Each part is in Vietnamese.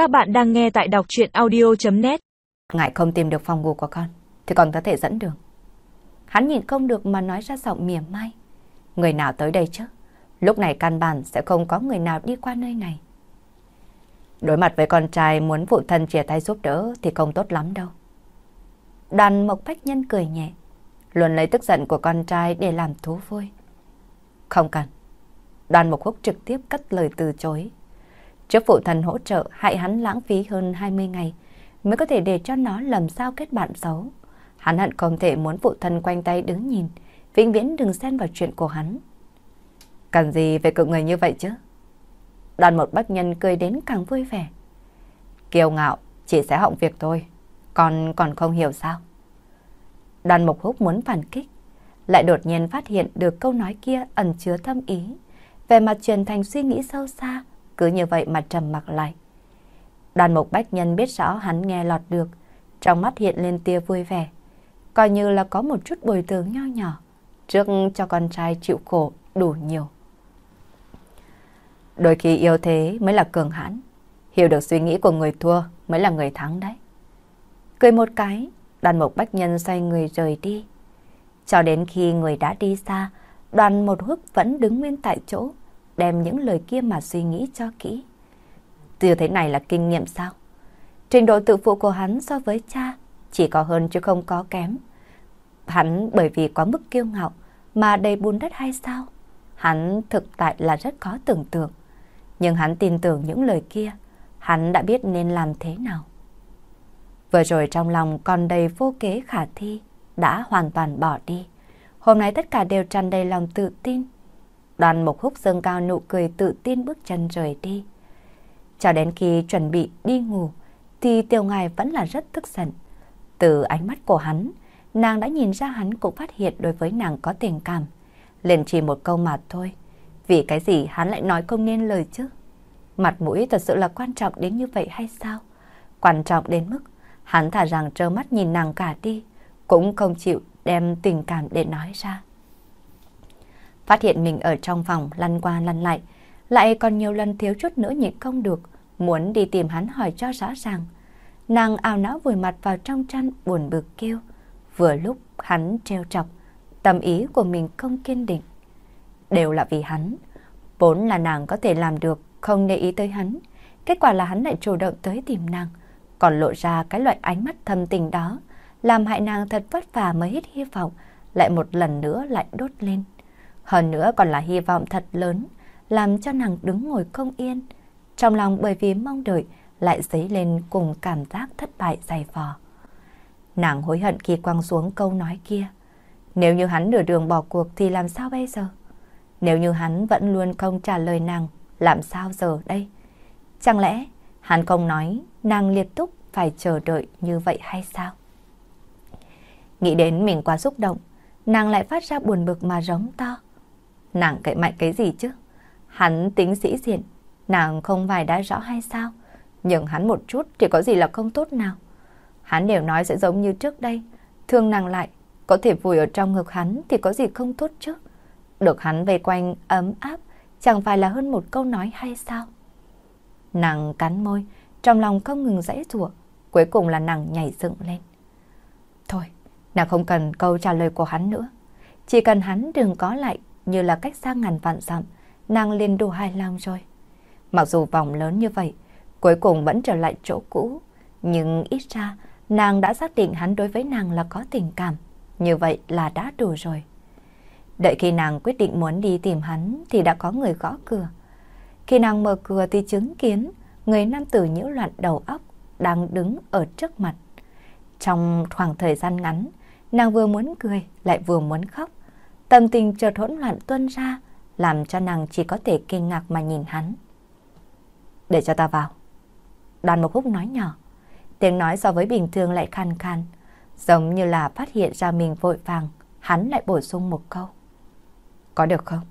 Các bạn đang nghe tại đọc chuyện audio.net Ngại không tìm được phòng ngủ của con, thì còn có thể dẫn đường. Hắn nhìn không được mà nói ra giọng mỉa mai. Người nào tới đây chứ? Lúc này căn bản sẽ không có người nào đi qua nơi này. Đối mặt với con trai muốn phụ thân chia tay giúp đỡ thì không tốt lắm đâu. Đoàn Mộc Bách Nhân cười nhẹ, luôn lấy tức giận của con trai để làm thú vui. Không cần. Đoàn Mộc Húc trực tiếp cất lời từ chối. Trước phụ thần hỗ trợ hại hắn lãng phí hơn 20 ngày mới có thể để cho nó lầm sao kết bạn xấu. Hắn hận không thể muốn phụ thân quanh tay đứng nhìn, vĩnh viễn đừng xen vào chuyện của hắn. Cần gì về cực người như vậy chứ? Đoàn một bác nhân cười đến càng vui vẻ. Kiêu ngạo chỉ sẽ họng việc thôi, còn còn không hiểu sao. Đoàn mộc húc muốn phản kích, lại đột nhiên phát hiện được câu nói kia ẩn chứa thâm ý, về mặt truyền thành suy nghĩ sâu xa, cứ như vậy mà trầm mặc lại. Đoàn mục bách nhân biết rõ hắn nghe lọt được, trong mắt hiện lên tia vui vẻ, coi như là có một chút bồi thường nho nhỏ, trước cho con trai chịu khổ đủ nhiều. Đôi khi yêu thế mới là cường hãn, hiểu được suy nghĩ của người thua mới là người thắng đấy. Cười một cái, đoàn mục bách nhân xoay người rời đi. Cho đến khi người đã đi xa, đoàn một hức vẫn đứng nguyên tại chỗ, đem những lời kia mà suy nghĩ cho kỹ. Từ thế này là kinh nghiệm sao? Trình độ tự phụ của hắn so với cha chỉ có hơn chứ không có kém. Hắn bởi vì quá mức kiêu ngạo mà đầy bùn đất hay sao? Hắn thực tại là rất khó tưởng tượng. Nhưng hắn tin tưởng những lời kia, hắn đã biết nên làm thế nào. Vừa rồi trong lòng còn đầy vô kế khả thi, đã hoàn toàn bỏ đi. Hôm nay tất cả đều tràn đầy lòng tự tin. Đoàn Mộc Húc dâng cao nụ cười tự tin bước chân rời đi. Cho đến khi chuẩn bị đi ngủ, thì Tiểu Ngài vẫn là rất tức giận. Từ ánh mắt của hắn, nàng đã nhìn ra hắn cũng phát hiện đối với nàng có tình cảm. Liền chỉ một câu mà thôi. Vì cái gì hắn lại nói không nên lời chứ? Mặt mũi thật sự là quan trọng đến như vậy hay sao? Quan trọng đến mức hắn thả rằng trơ mắt nhìn nàng cả đi, cũng không chịu đem tình cảm để nói ra. Phát hiện mình ở trong phòng lăn qua lăn lại, lại còn nhiều lần thiếu chút nữa nhịn không được, muốn đi tìm hắn hỏi cho rõ ràng. Nàng ảo não vùi mặt vào trong chăn buồn bực kêu, vừa lúc hắn treo chọc, tâm ý của mình không kiên định. Đều là vì hắn, vốn là nàng có thể làm được, không để ý tới hắn. Kết quả là hắn lại chủ động tới tìm nàng, còn lộ ra cái loại ánh mắt thâm tình đó, làm hại nàng thật vất vả mới hết hy vọng, lại một lần nữa lại đốt lên. Hơn nữa còn là hy vọng thật lớn, làm cho nàng đứng ngồi không yên. Trong lòng bởi vì mong đợi lại dấy lên cùng cảm giác thất bại dày vò. Nàng hối hận khi quăng xuống câu nói kia. Nếu như hắn nửa đường bỏ cuộc thì làm sao bây giờ? Nếu như hắn vẫn luôn không trả lời nàng, làm sao giờ đây? Chẳng lẽ hắn không nói nàng liệt túc phải chờ đợi như vậy hay sao? Nghĩ đến mình quá xúc động, nàng lại phát ra buồn bực mà rống to. Nàng cậy mạnh cái gì chứ? Hắn tính sĩ diện, nàng không phải đã rõ hay sao? Nhưng hắn một chút thì có gì là không tốt nào? Hắn đều nói sẽ giống như trước đây, thương nàng lại, có thể vùi ở trong ngực hắn thì có gì không tốt chứ? Được hắn vây quanh ấm áp, chẳng phải là hơn một câu nói hay sao? Nàng cắn môi, trong lòng không ngừng dãy rủa, cuối cùng là nàng nhảy dựng lên. Thôi, nàng không cần câu trả lời của hắn nữa, chỉ cần hắn đừng có lại như là cách xa ngàn vạn dặm, nàng liền đủ hài lòng rồi. Mặc dù vòng lớn như vậy, cuối cùng vẫn trở lại chỗ cũ, nhưng ít ra nàng đã xác định hắn đối với nàng là có tình cảm, như vậy là đã đủ rồi. Đợi khi nàng quyết định muốn đi tìm hắn thì đã có người gõ cửa. Khi nàng mở cửa thì chứng kiến người nam tử nhiễu loạn đầu óc đang đứng ở trước mặt. Trong khoảng thời gian ngắn, nàng vừa muốn cười lại vừa muốn khóc. Tâm tình chợt hỗn loạn tuôn ra, làm cho nàng chỉ có thể kinh ngạc mà nhìn hắn. Để cho ta vào. Đoàn Mộc Húc nói nhỏ. Tiếng nói so với bình thường lại khàn khàn, giống như là phát hiện ra mình vội vàng, hắn lại bổ sung một câu. Có được không?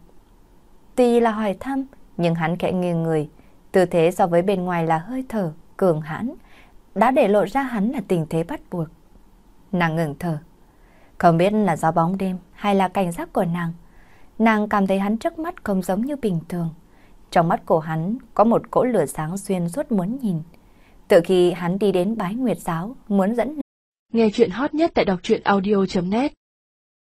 Tuy là hỏi thăm, nhưng hắn khẽ nghiêng người, tư thế so với bên ngoài là hơi thở, cường hãn, đã để lộ ra hắn là tình thế bắt buộc. Nàng ngừng thở, không biết là do bóng đêm hay là cảnh giác của nàng. Nàng cảm thấy hắn trước mắt không giống như bình thường. Trong mắt của hắn có một cỗ lửa sáng xuyên suốt muốn nhìn. Từ khi hắn đi đến bái nguyệt giáo, muốn dẫn Nghe chuyện hot nhất tại đọc truyện audio.net